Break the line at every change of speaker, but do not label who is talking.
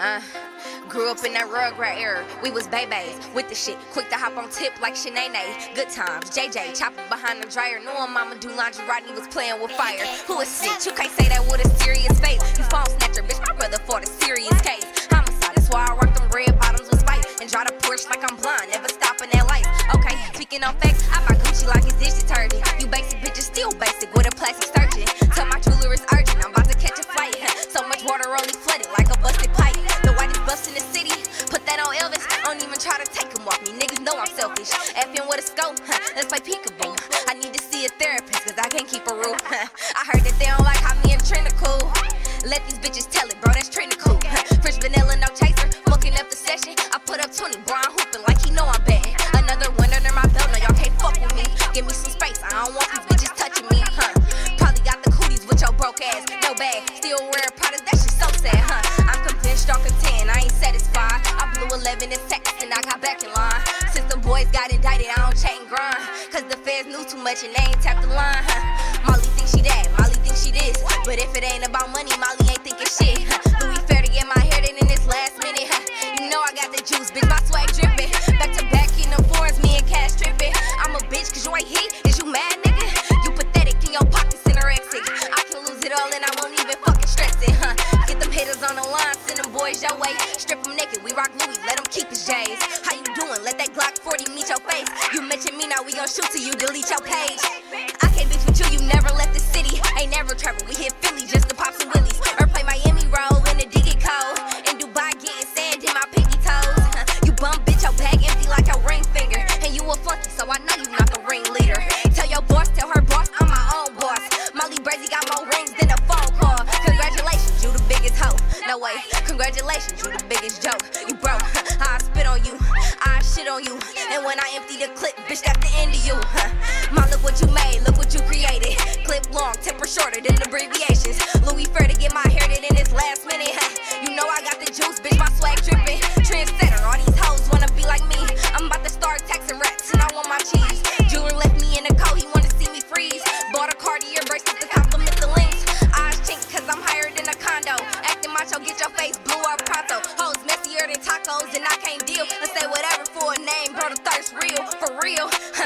Uh, grew up in that Rugrat era. We was babies with the shit. Quick to hop on tip like Shanae. Good times. JJ chopper behind the dryer. Knowing mama do laundry. Rodney was playing with fire. Who is sick? You can't say that with a serious face. You phone snatcher, bitch. My brother fought a serious case. Homicide. That's why I rock them red bottoms with spite. And drive the Porsche like I'm blind. Never stopping that lights. Okay, speaking on facts, I buy Gucci like it's dish detergent. You basic bitches still basic with a plastic sturgeon. Tell my jeweler it's urgent. I'm about to catch a flight. So much water only flooded like a busted selfish. Effing with a scope. Huh. Let's play peekaboo. I need to see a therapist cause I can't keep a rule. I heard that they don't like how me and Trina cool. Let these bitches tell it, bro. That's Trina cool. Fresh vanilla, no chaser. Smoking up the session. I put up 20, bro. I'm hooping like he know I'm betting. Another one under my belt. No, y'all can't fuck with me. Give me some space. I don't want these bitches touching me. Huh. Probably got the cooties with your broke ass. No bag. Still wear products. That shit so sad, huh? I'm convinced y'all content. I ain't satisfied. I blew 11 in seconds and much and they ain't tapped the line, huh? Molly think she that, Molly think she this. But if it ain't about money, Molly ain't thinking shit. Louis fair to get my hair done in this last minute, huh? You know I got the juice, bitch, my swag dripping. Back to back in the forums, me and Cash tripping. I'm a bitch cause you ain't hit. Way. Strip them naked, we rock Louis, let them keep his J's. How you doing? Let that Glock 40 meet your face. You mention me, now we gon' shoot till you delete your page. Congratulations, you the biggest joke. You broke, I spit on you, I shit on you. And when I empty the clip, bitch, that's the end of you. My look what you made, look what you created. Clip long, temper shorter than abbreviations. Louis Fair to get my hair did in this last minute. You know I got the juice, bitch, my swag dripping. Trendsetter, all these hoes wanna be like me. I'm about to start taxing rats and I want my cheese. Jeweler left me in a coat, he wanna see me freeze. Bought a Cartier bracelet to compliment the links. Eyes chink, cause I'm higher than a condo. Acting macho, get your face and I can't deal. I say whatever for a name, bro, the thirst real, for real.